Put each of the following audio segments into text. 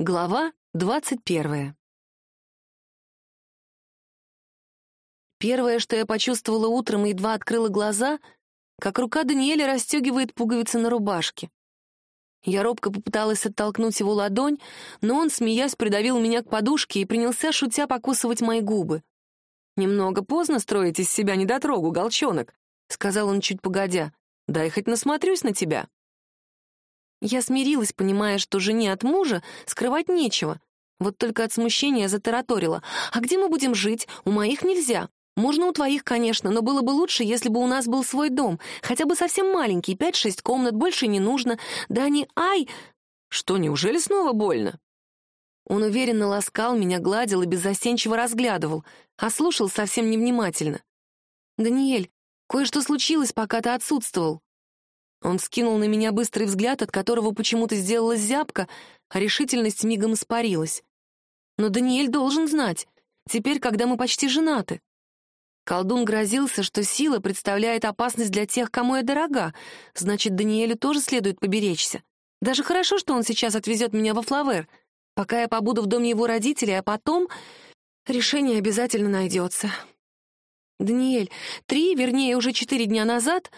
Глава двадцать первая. Первое, что я почувствовала утром и едва открыла глаза, как рука Даниэля расстегивает пуговицы на рубашке. Я робко попыталась оттолкнуть его ладонь, но он, смеясь, придавил меня к подушке и принялся, шутя, покусывать мои губы. «Немного поздно строить из себя недотрогу, голчонок», — сказал он чуть погодя. «Дай хоть насмотрюсь на тебя». Я смирилась, понимая, что жене от мужа скрывать нечего. Вот только от смущения затараторила. «А где мы будем жить? У моих нельзя. Можно у твоих, конечно, но было бы лучше, если бы у нас был свой дом. Хотя бы совсем маленький, пять-шесть комнат, больше не нужно. Да не... Ай!» «Что, неужели снова больно?» Он уверенно ласкал меня, гладил и беззастенчиво разглядывал, а слушал совсем невнимательно. «Даниэль, кое-что случилось, пока ты отсутствовал». Он скинул на меня быстрый взгляд, от которого почему-то сделалась зябка, а решительность мигом испарилась. Но Даниэль должен знать, теперь, когда мы почти женаты. Колдун грозился, что сила представляет опасность для тех, кому я дорога, значит, Даниэлю тоже следует поберечься. Даже хорошо, что он сейчас отвезет меня во Флавер, пока я побуду в доме его родителей, а потом решение обязательно найдется. Даниэль, три, вернее, уже четыре дня назад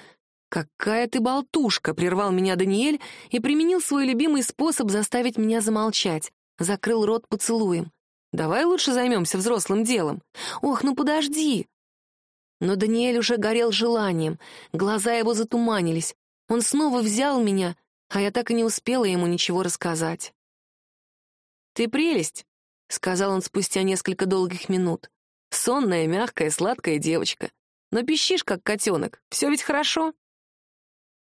«Какая ты болтушка!» — прервал меня Даниэль и применил свой любимый способ заставить меня замолчать. Закрыл рот поцелуем. «Давай лучше займемся взрослым делом». «Ох, ну подожди!» Но Даниэль уже горел желанием, глаза его затуманились. Он снова взял меня, а я так и не успела ему ничего рассказать. «Ты прелесть», — сказал он спустя несколько долгих минут. «Сонная, мягкая, сладкая девочка. Но пищишь, как котенок. Все ведь хорошо?»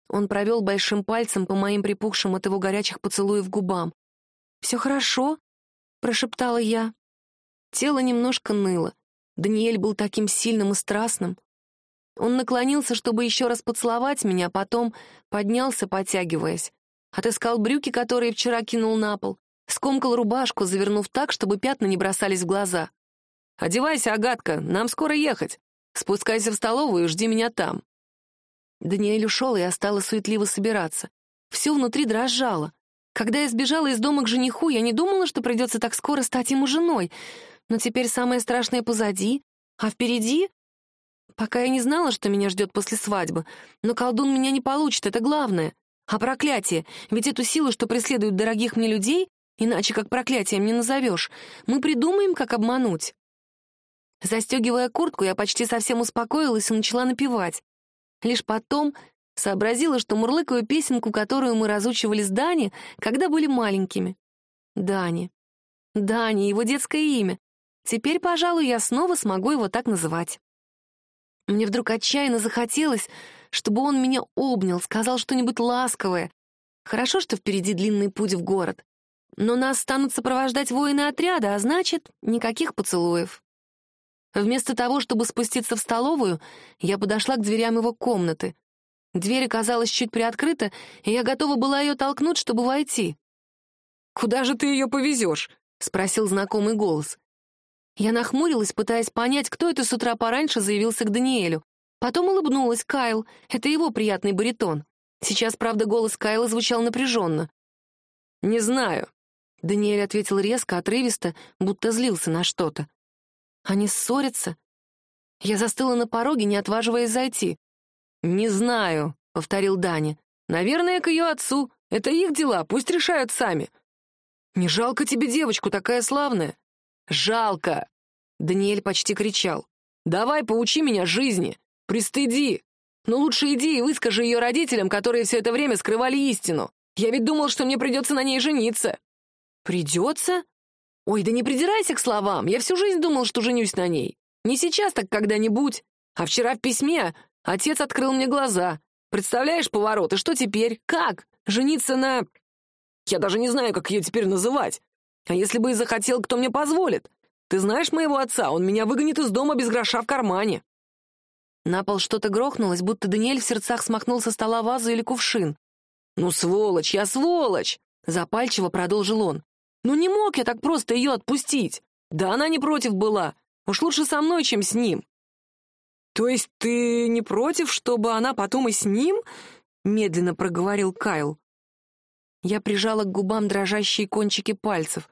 Он провел большим пальцем по моим припухшим от его горячих поцелуев губам. «Все хорошо?» — прошептала я. Тело немножко ныло. Даниэль был таким сильным и страстным. Он наклонился, чтобы еще раз поцеловать меня, потом поднялся, потягиваясь. Отыскал брюки, которые вчера кинул на пол, скомкал рубашку, завернув так, чтобы пятна не бросались в глаза. «Одевайся, Агатка, нам скоро ехать. Спускайся в столовую и жди меня там». Даниэль ушел, и я стала суетливо собираться. Все внутри дрожало. Когда я сбежала из дома к жениху, я не думала, что придется так скоро стать ему женой. Но теперь самое страшное позади, а впереди... Пока я не знала, что меня ждет после свадьбы, но колдун меня не получит, это главное. А проклятие, ведь эту силу, что преследует дорогих мне людей, иначе как проклятием не назовешь, мы придумаем, как обмануть. Застегивая куртку, я почти совсем успокоилась и начала напевать. Лишь потом сообразила, что мурлыкаю песенку, которую мы разучивали с Дани, когда были маленькими. Дани. Дани, его детское имя. Теперь, пожалуй, я снова смогу его так называть. Мне вдруг отчаянно захотелось, чтобы он меня обнял, сказал что-нибудь ласковое. Хорошо, что впереди длинный путь в город. Но нас станут сопровождать воины отряда, а значит, никаких поцелуев. Вместо того, чтобы спуститься в столовую, я подошла к дверям его комнаты. Дверь оказалась чуть приоткрыта, и я готова была ее толкнуть, чтобы войти. «Куда же ты ее повезешь?» — спросил знакомый голос. Я нахмурилась, пытаясь понять, кто это с утра пораньше заявился к Даниэлю. Потом улыбнулась Кайл, это его приятный баритон. Сейчас, правда, голос Кайла звучал напряженно. «Не знаю», — Даниэль ответил резко, отрывисто, будто злился на что-то. Они ссорятся? Я застыла на пороге, не отваживаясь зайти. «Не знаю», — повторил Даня. «Наверное, к ее отцу. Это их дела, пусть решают сами». «Не жалко тебе девочку, такая славная?» «Жалко!» — Даниэль почти кричал. «Давай поучи меня жизни, пристыди. Но лучше иди и выскажи ее родителям, которые все это время скрывали истину. Я ведь думал, что мне придется на ней жениться». «Придется?» «Ой, да не придирайся к словам, я всю жизнь думал, что женюсь на ней. Не сейчас, так когда-нибудь. А вчера в письме отец открыл мне глаза. Представляешь поворот, и что теперь? Как? Жениться на... Я даже не знаю, как ее теперь называть. А если бы и захотел, кто мне позволит? Ты знаешь моего отца, он меня выгонит из дома без гроша в кармане». На пол что-то грохнулось, будто Даниэль в сердцах смахнул со стола вазу или кувшин. «Ну, сволочь, я сволочь!» — запальчиво продолжил он. Ну не мог я так просто ее отпустить. Да она не против была. Уж лучше со мной, чем с ним. То есть ты не против, чтобы она потом и с ним? Медленно проговорил Кайл. Я прижала к губам дрожащие кончики пальцев.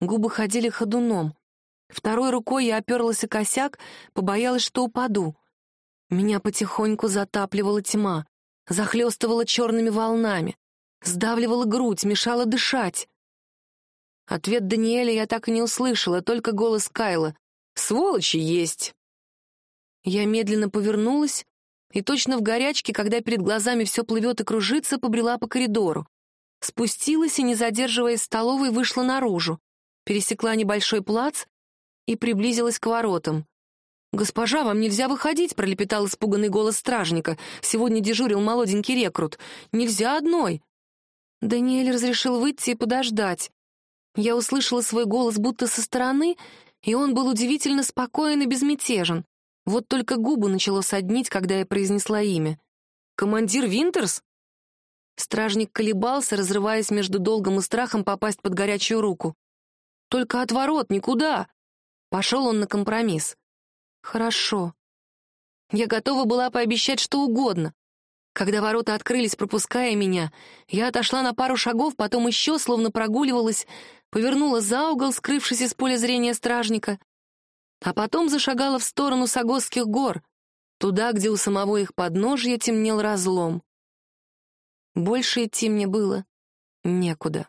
Губы ходили ходуном. Второй рукой я оперлась о косяк, побоялась, что упаду. Меня потихоньку затапливала тьма, захлестывала черными волнами, сдавливала грудь, мешала дышать. Ответ Даниэля я так и не услышала, только голос Кайла. «Сволочи есть!» Я медленно повернулась и точно в горячке, когда перед глазами все плывет и кружится, побрела по коридору. Спустилась и, не задерживаясь в столовой, вышла наружу, пересекла небольшой плац и приблизилась к воротам. «Госпожа, вам нельзя выходить», — пролепетал испуганный голос стражника. «Сегодня дежурил молоденький рекрут. Нельзя одной». Даниэль разрешил выйти и подождать. Я услышала свой голос будто со стороны, и он был удивительно спокоен и безмятежен. Вот только губы начало соднить, когда я произнесла имя. «Командир Винтерс?» Стражник колебался, разрываясь между долгом и страхом попасть под горячую руку. «Только отворот, никуда!» Пошел он на компромисс. «Хорошо». Я готова была пообещать что угодно. Когда ворота открылись, пропуская меня, я отошла на пару шагов, потом еще, словно прогуливалась, повернула за угол, скрывшись из поля зрения стражника, а потом зашагала в сторону Сагосских гор, туда, где у самого их подножья темнел разлом. Больше идти мне было некуда.